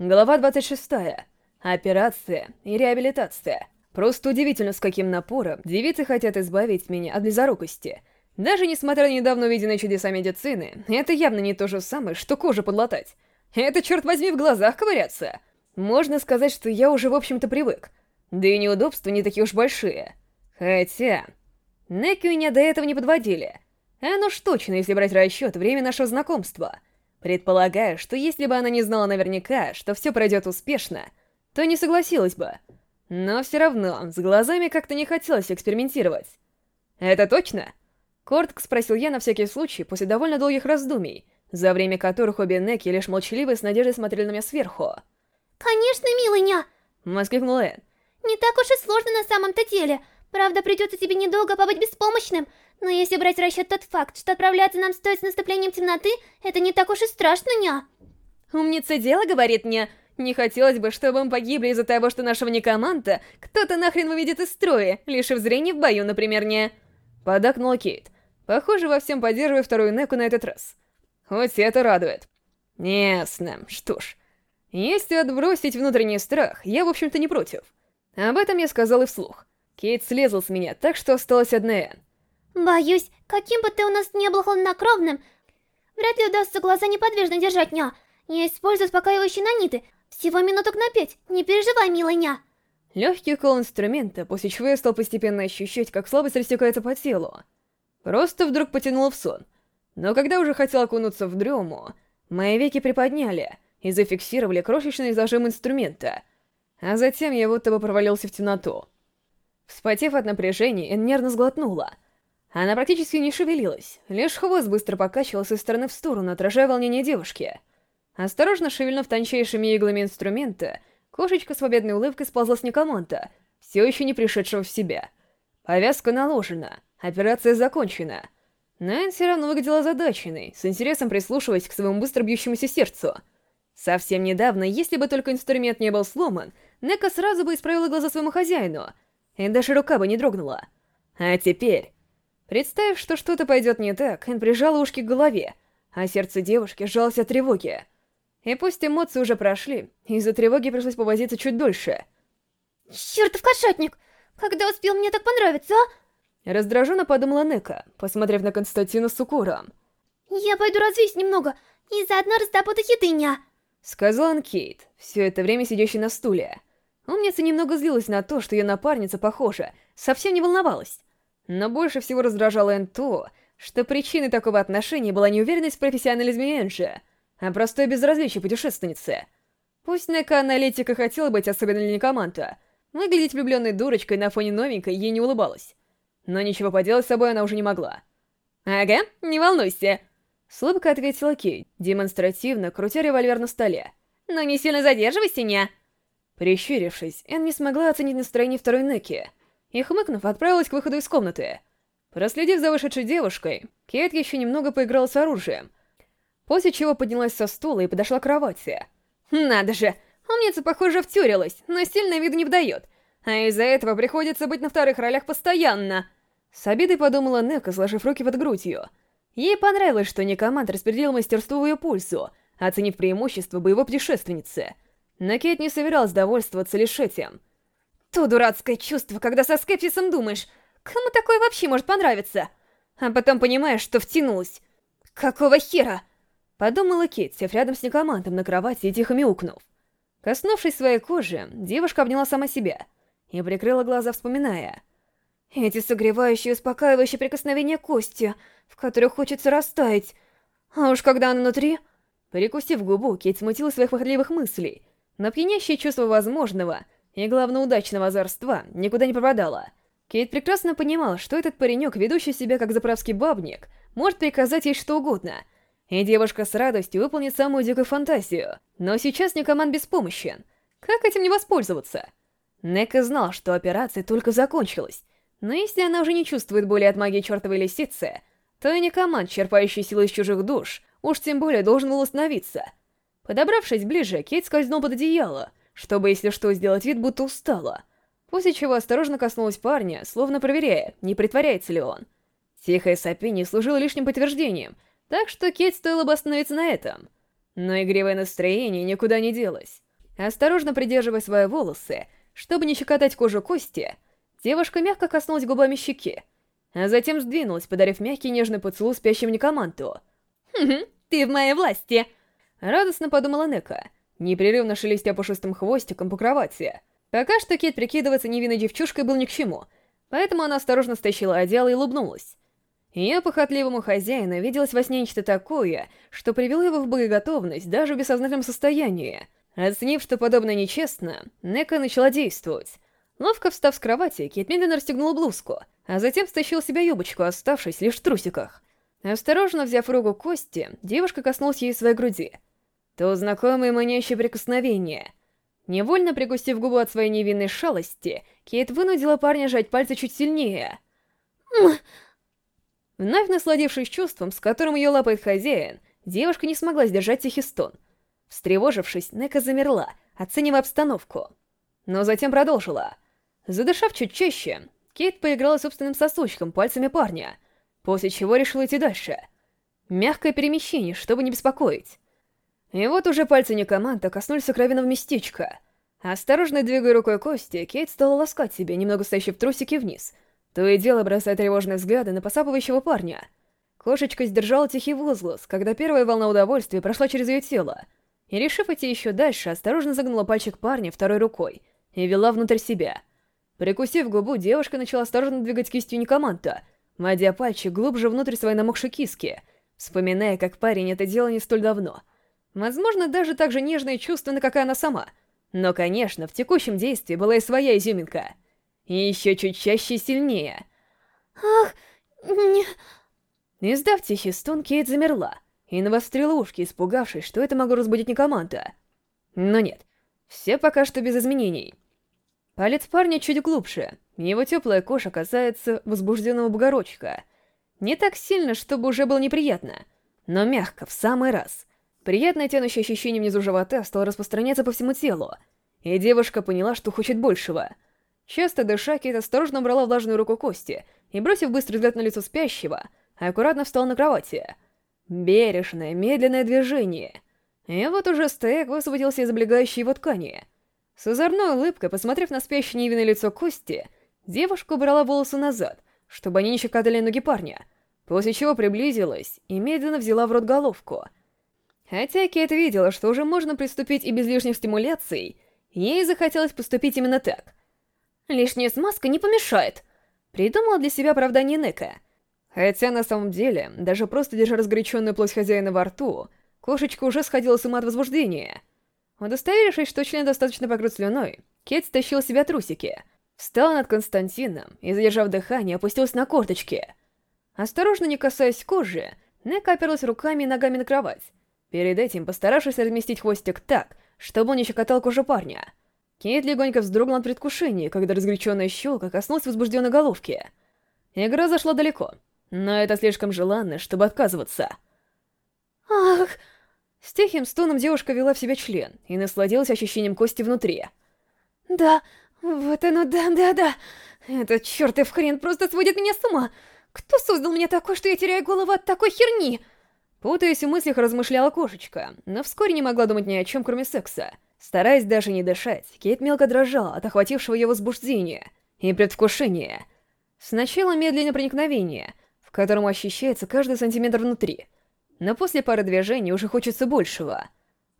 Глава 26. Операция и реабилитация. Просто удивительно, с каким напором девицы хотят избавить меня от близорукости. Даже несмотря на недавно увиденные чудеса медицины, это явно не то же самое, что кожу подлатать. Это, черт возьми, в глазах ковыряться. Можно сказать, что я уже, в общем-то, привык. Да и неудобства не такие уж большие. Хотя... Неки меня до этого не подводили. А ну ж точно, если брать расчет время нашего знакомства — Предполагаю, что если бы она не знала наверняка, что все пройдет успешно, то не согласилась бы. Но все равно, с глазами как-то не хотелось экспериментировать. «Это точно?» Коротко спросил я на всякий случай после довольно долгих раздумий, за время которых обе Неки лишь молчаливо с надеждой смотрели на меня сверху. «Конечно, милыня!» — воскликнула Энн. «Не так уж и сложно на самом-то деле. Правда, придется тебе недолго побыть беспомощным, но если брать в расчет тот факт, что отправляться нам стоит с наступлением темноты, это не так уж и страшно, ня. Умница дело, говорит мне. Не хотелось бы, чтобы мы погибли из-за того, что нашего некоманта кто-то нахрен выведет из строя, лишив зрения в бою, например, не. Подакнула Кейт. Похоже, во всем поддерживая вторую Неку на этот раз. Хоть это радует. Ясно. Что ж. Если отбросить внутренний страх, я, в общем-то, не против. Об этом я сказал и вслух. Кейт слезла с меня, так что осталась одна Энн. Боюсь, каким бы ты у нас не был хладнокровным, вряд ли удастся глаза неподвижно держать, ня. Я использую успокаивающие наниты. Всего минуток на пять. Не переживай, милый ня. Легкий укол инструмента, после чего я стал постепенно ощущать, как слабость растекается по телу. Просто вдруг потянуло в сон. Но когда уже хотел окунуться в дрему, мои веки приподняли и зафиксировали крошечный зажим инструмента. А затем я будто бы провалился в темноту. Вспотев от напряжения, Эн нервно сглотнула — она практически не шевелилась, лишь хвост быстро покачивался из стороны в сторону, отражая волнение девушки. Осторожно шевельнув тончайшими иглами инструмента, кошечка с победной улыбкой сползла с Никомонта, все еще не пришедшего в себя. Повязка наложена, операция закончена. Найн все равно выглядела озадаченной, с интересом прислушиваясь к своему быстро бьющемуся сердцу. Совсем недавно, если бы только инструмент не был сломан, Нека сразу бы исправила глаза своему хозяину, и даже рука бы не дрогнула. А теперь... Представив, что что-то пойдет не так, Эн прижала ушки к голове, а сердце девушки сжалось от тревоги. И пусть эмоции уже прошли, из-за тревоги пришлось повозиться чуть дольше. «Чертов кошатник! Когда успел мне так понравиться, а?» Раздраженно подумала Нека, посмотрев на Константина с укором. «Я пойду развеюсь немного, и заодно раздобуду еды, ня!» Сказал он Кейт, все это время сидящий на стуле. Умница немного злилась на то, что ее напарница, похоже, совсем не волновалась. Но больше всего раздражало Энн то, что причиной такого отношения была не уверенность в профессионализме Энджи, а простое безразличие путешественницы. Пусть Нека-аналитика хотела быть особенно для Некоманта, выглядеть влюбленной дурочкой на фоне новенькой ей не улыбалась. Но ничего поделать с собой она уже не могла. «Ага, не волнуйся», — с улыбкой ответила Кей, демонстративно крутя револьвер на столе. «Но не сильно задерживайся, не...» Прищурившись, Энн не смогла оценить настроение второй Неки — и, хмыкнув, отправилась к выходу из комнаты. Проследив за вышедшей девушкой, Кейт еще немного поиграла с оружием, после чего поднялась со стула и подошла к кровати. «Надо же! Умница, похоже, втюрилась, но сильно виду не вдает, а из-за этого приходится быть на вторых ролях постоянно!» С обидой подумала Нека, сложив руки под грудью. Ей понравилось, что Некоманд распределил мастерство в ее пульсу, оценив преимущество боевой путешественницы. Но Кейт не собиралась довольствоваться лишь этим — то дурацкое чувство, когда со скепсисом думаешь, кому такое вообще может понравиться? А потом понимаешь, что втянулась. Какого хера? Подумала Кит, сев рядом с некомантом на кровати и тихо мяукнув. Коснувшись своей кожи, девушка обняла сама себя и прикрыла глаза, вспоминая. Эти согревающие и успокаивающие прикосновения кости, в которых хочется растаять. А уж когда она внутри... Прикусив губу, Кейт смутила своих похотливых мыслей, но пьянящее чувство возможного — и, главное, удачного озорства никуда не пропадало. Кейт прекрасно понимала, что этот паренек, ведущий себя как заправский бабник, может приказать ей что угодно, и девушка с радостью выполнит самую дикую фантазию. Но сейчас Никоман беспомощен. Как этим не воспользоваться? Нека знал, что операция только закончилась, но если она уже не чувствует боли от магии чертовой лисицы, то и Никоман, черпающий силы из чужих душ, уж тем более должен был остановиться. Подобравшись ближе, Кейт скользнул под одеяло — чтобы, если что, сделать вид, будто устала. После чего осторожно коснулась парня, словно проверяя, не притворяется ли он. Тихое сопение служило лишним подтверждением, так что Кейт стоило бы остановиться на этом. Но игривое настроение никуда не делось. Осторожно придерживая свои волосы, чтобы не щекотать кожу кости, девушка мягко коснулась губами щеки, а затем сдвинулась, подарив мягкий нежный поцелуй спящему Никоманту. «Хм, ты в моей власти!» Радостно подумала Нека, непрерывно шелестя пушистым хвостиком по кровати. Пока что Кит прикидываться невинной девчушкой был ни к чему, поэтому она осторожно стащила одеяло и улыбнулась. Ее похотливому хозяину виделось во сне нечто такое, что привело его в боеготовность даже в бессознательном состоянии. Оценив, что подобное нечестно, Нека начала действовать. Ловко встав с кровати, Кит медленно расстегнула блузку, а затем стащил себя юбочку, оставшись лишь в трусиках. Осторожно взяв руку Кости, девушка коснулась ей своей груди. То знакомое манящее прикосновение. Невольно пригустив губу от своей невинной шалости, Кейт вынудила парня сжать пальцы чуть сильнее. Вновь насладившись чувством, с которым ее лапает хозяин, девушка не смогла сдержать тихий стон. Встревожившись, Нека замерла, оценивая обстановку. Но затем продолжила. Задышав чуть чаще, Кейт поиграла собственным сосочком пальцами парня, после чего решила идти дальше. Мягкое перемещение, чтобы не беспокоить. И вот уже пальцы Некоманта коснулись сокровенного местечка. Осторожно двигая рукой кости, Кейт стала ласкать себе, немного стащив трусики вниз — то и дело бросая тревожные взгляды на посапывающего парня. Кошечка сдержала тихий возглас, когда первая волна удовольствия прошла через ее тело, и, решив идти еще дальше, осторожно загнула пальчик парня второй рукой и вела внутрь себя. Прикусив губу, девушка начала осторожно двигать кистью Никоманта, вводя пальчик глубже внутрь своей намокшей киски, вспоминая, как парень это делал не столь давно. Возможно, даже так же нежно и чувственно, как и она сама. Но, конечно, в текущем действии была и своя изюминка — и еще чуть чаще и сильнее. Ах, не... Издав тихий стон, Кейт замерла и навострила ушки, испугавшись, что это могло разбудить Никоманта. Но нет, все пока что без изменений. Палец парня чуть глубже, его теплая кожа касается возбужденного бугорочка. Не так сильно, чтобы уже было неприятно, но мягко, в самый раз. Приятное тянущее ощущение внизу живота стало распространяться по всему телу, и девушка поняла, что хочет большего — Часто дыша, Кейт осторожно брала влажную руку Кости и, бросив быстрый взгляд на лицо спящего, аккуратно встала на кровати. Бережное, медленное движение. И вот уже стек высвободился из облегающей его ткани. С озорной улыбкой, посмотрев на спящее невинное лицо Кости, девушка убрала волосы назад, чтобы они не щекотали ноги парня, после чего приблизилась и медленно взяла в рот головку. Хотя Кейт видела, что уже можно приступить и без лишних стимуляций, ей захотелось поступить именно так — Лишняя смазка не помешает. Придумала для себя оправдание Нека. Хотя на самом деле, даже просто держа разгоряченную плоть хозяина во рту, кошечка уже сходила с ума от возбуждения. Удостоверившись, что член достаточно покрыт слюной, Кейт стащил себя трусики, встал над Константином и, задержав дыхание, опустился на корточки. Осторожно не касаясь кожи, Нека оперлась руками и ногами на кровать, перед этим постаравшись разместить хвостик так, чтобы он не щекотал кожу парня. Кейт легонько вздрогнул от предвкушения, когда разгоряченная щелка коснулась возбужденной головки. Игра зашла далеко, но это слишком желанно, чтобы отказываться. Ах! С тихим стоном девушка вела в себя член и насладилась ощущением кости внутри. Да, вот оно, да-да-да. Этот чертов хрен просто сводит меня с ума. Кто создал меня такой, что я теряю голову от такой херни? Путаясь в мыслях, размышляла кошечка, но вскоре не могла думать ни о чем, кроме секса. Стараясь даже не дышать, Кейт мелко дрожала от охватившего ее возбуждения и предвкушения. Сначала медленное проникновение, в котором ощущается каждый сантиметр внутри, но после пары движений уже хочется большего.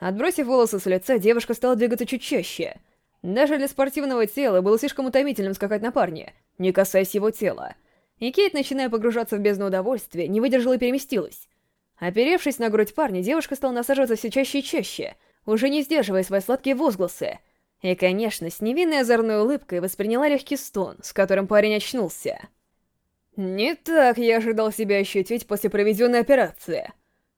Отбросив волосы с лица, девушка стала двигаться чуть чаще. Даже для спортивного тела было слишком утомительным скакать на парне, не касаясь его тела. И Кейт, начиная погружаться в бездну удовольствия, не выдержала и переместилась. Оперевшись на грудь парня, девушка стала насаживаться все чаще и чаще — уже не сдерживая свои сладкие возгласы. И, конечно, с невинной озорной улыбкой восприняла легкий стон, с которым парень очнулся. Не так я ожидал себя ощутить после проведенной операции.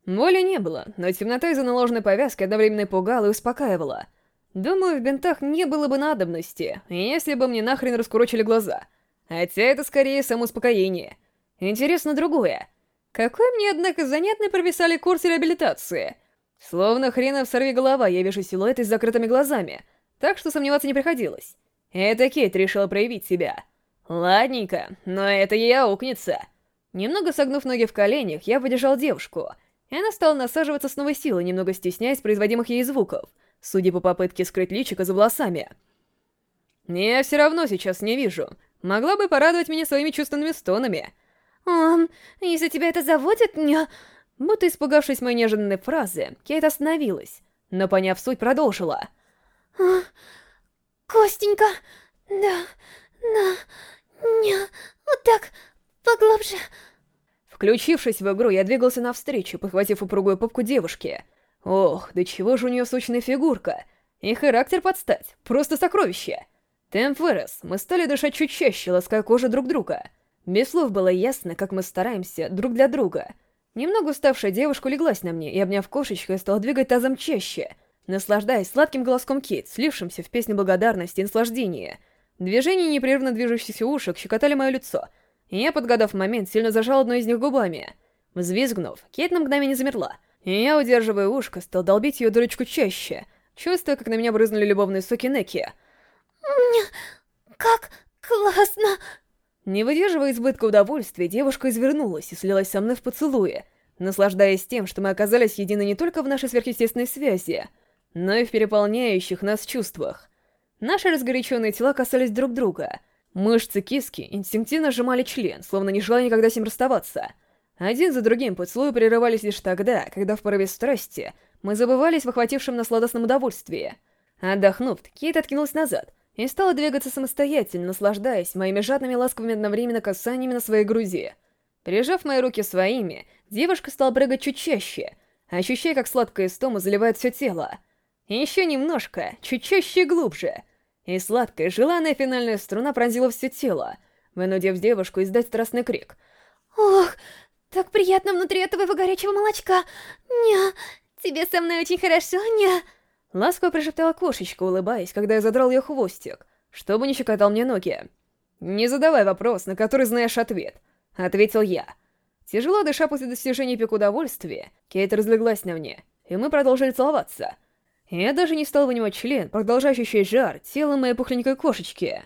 Боли не было, но темнота из-за наложенной повязки одновременно пугала и успокаивала. Думаю, в бинтах не было бы надобности, если бы мне нахрен раскурочили глаза. Хотя это скорее самоуспокоение. Интересно другое. Какой мне, однако, занятный прописали курс реабилитации — Словно хренов сорви голова, я вижу силуэты с закрытыми глазами, так что сомневаться не приходилось. Это Кейт решила проявить себя. Ладненько, но это ей аукнется. Немного согнув ноги в коленях, я выдержал девушку, и она стала насаживаться с новой силой, немного стесняясь производимых ей звуков, судя по попытке скрыть личико за волосами. «Я все равно сейчас не вижу. Могла бы порадовать меня своими чувственными стонами». «Эм, если тебя это заводит, не...» Будто испугавшись моей неожиданной фразы, Кейт остановилась, но, поняв суть, продолжила. А, «Костенька, да, да, не, вот так, поглубже...» Включившись в игру, я двигался навстречу, похватив упругую попку девушки. Ох, да чего же у нее сочная фигурка. И характер подстать, просто сокровище. Темп вырос, мы стали дышать чуть чаще, лаская кожу друг друга. Без слов было ясно, как мы стараемся друг для друга. Немного уставшая девушка леглась на мне и, обняв кошечку, стала двигать тазом чаще, наслаждаясь сладким голоском Кейт, слившимся в песню благодарности и наслаждения. Движения непрерывно движущихся ушек щекотали мое лицо — я, подгадав момент, сильно зажал одну из них губами. Взвизгнув, Кейт на мгновение замерла, и я, удерживая ушко, стал долбить ее дурочку чаще, чувствуя, как на меня брызнули любовные соки Неки. «Как классно!» Не выдерживая избытка удовольствия, девушка извернулась и слилась со мной в поцелуе, наслаждаясь тем, что мы оказались едины не только в нашей сверхъестественной связи, но и в переполняющих нас чувствах. Наши разгоряченные тела касались друг друга — Мышцы киски инстинктивно сжимали член, словно не желая никогда с ним расставаться. Один за другим поцелуи прерывались лишь тогда, когда в порыве страсти мы забывались в охватившем нас сладостном удовольствии. Отдохнув, Кейт откинулась назад и стала двигаться самостоятельно, наслаждаясь моими жадными ласковыми одновременно касаниями на своей груди. Прижав мои руки своими, девушка стала прыгать чуть чаще, ощущая, как сладкая истома заливает все тело. Еще немножко, чуть чаще и глубже — и сладкая, желанная финальная струна пронзила все тело, вынудив девушку издать страстный крик. «Ох, так приятно внутри этого его горячего молочка! Ня, тебе со мной очень хорошо, ня!» Ласково прошептала кошечка, улыбаясь, когда я задрал ее хвостик, чтобы не щекотал мне ноги. «Не задавай вопрос, на который знаешь ответ», — ответил я. Тяжело дыша после достижения пик удовольствия, Кейт разлеглась на мне, и мы продолжили целоваться — я даже не стал вынимать член, продолжая ощущать жар тела моей пухленькой кошечки.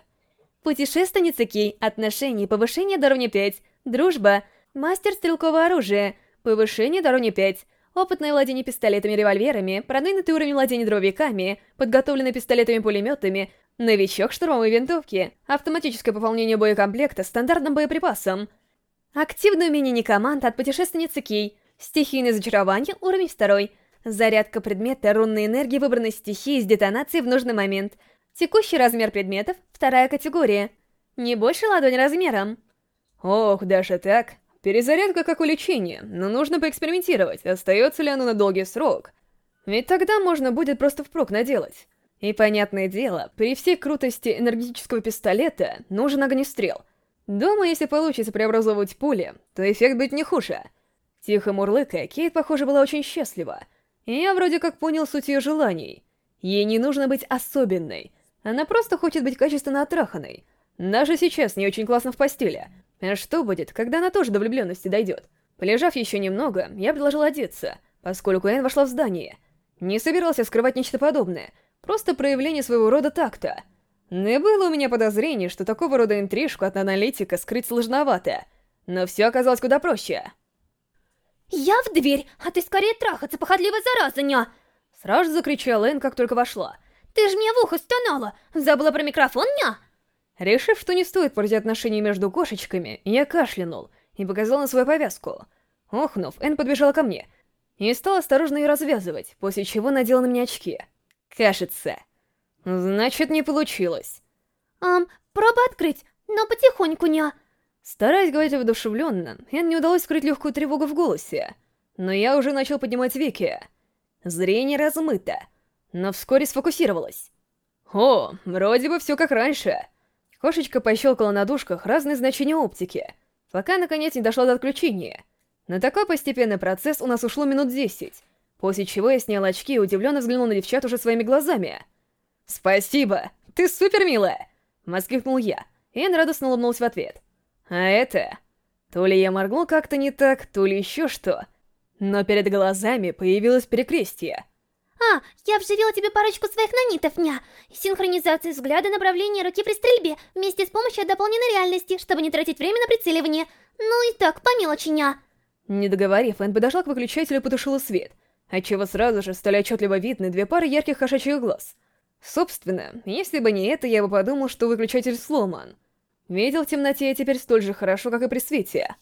Путешественница Кей, отношения, повышение до уровня 5, дружба, мастер стрелкового оружия, повышение до уровня 5, опытное владение пистолетами-револьверами, продвинутый уровень владения дробовиками, подготовленный пистолетами-пулеметами, новичок штурмовой винтовки, автоматическое пополнение боекомплекта стандартным боеприпасом, активное умение некоманд от путешественницы Кей, стихийное зачарование, уровень 2, Зарядка предмета рунной энергии выбранной стихии с детонацией в нужный момент. Текущий размер предметов — вторая категория. Не больше ладонь размером. Ох, даже так. Перезарядка как у лечения, но нужно поэкспериментировать, остается ли оно на долгий срок. Ведь тогда можно будет просто впрок наделать. И понятное дело, при всей крутости энергетического пистолета нужен огнестрел. Думаю, если получится преобразовывать пули, то эффект будет не хуже. Тихо мурлыкая, Кейт, похоже, была очень счастлива. Я вроде как понял суть ее желаний. Ей не нужно быть особенной. Она просто хочет быть качественно отраханной. Даже сейчас не очень классно в постели. А что будет, когда она тоже до влюбленности дойдет? Полежав еще немного, я предложил одеться, поскольку Энн вошла в здание. Не собирался скрывать нечто подобное, просто проявление своего рода такта. И было у меня подозрение, что такого рода интрижку от аналитика скрыть сложновато. Но все оказалось куда проще. «Я в дверь, а ты скорее трахаться, похотливая зараза, ня!» Сразу закричала Энн, как только вошла. «Ты же мне в ухо стонала! Забыла про микрофон, ня?» Решив, что не стоит портить отношения между кошечками, я кашлянул и показал на свою повязку. Охнув, Энн подбежала ко мне и стала осторожно ее развязывать, после чего надела на меня очки. Кажется. Значит, не получилось. «Ам, пробуй открыть, но потихоньку, ня!» Стараясь говорить воодушевленно, Эн не удалось скрыть легкую тревогу в голосе. Но я уже начал поднимать веки. Зрение размыто, но вскоре сфокусировалось. О, вроде бы все как раньше. Кошечка пощелкала на дужках разные значения оптики, пока наконец не дошла до отключения. На такой постепенный процесс у нас ушло минут десять, после чего я снял очки и удивленно взглянул на девчат уже своими глазами. «Спасибо! Ты супер милая!» — воскликнул я, и Эн радостно улыбнулась в ответ. А это... То ли я моргнул как-то не так, то ли еще что. Но перед глазами появилось перекрестие. «А, я вживила тебе парочку своих нанитов, ня! Синхронизация взгляда направления руки при стрельбе, вместе с помощью дополненной реальности, чтобы не тратить время на прицеливание. Ну и так, по мелочи, ня!» Не договорив, Энн подошла к выключателю и потушила свет. отчего сразу же стали отчетливо видны две пары ярких кошачьих глаз. Собственно, если бы не это, я бы подумал, что выключатель сломан. Видел в темноте я теперь столь же хорошо, как и при свете.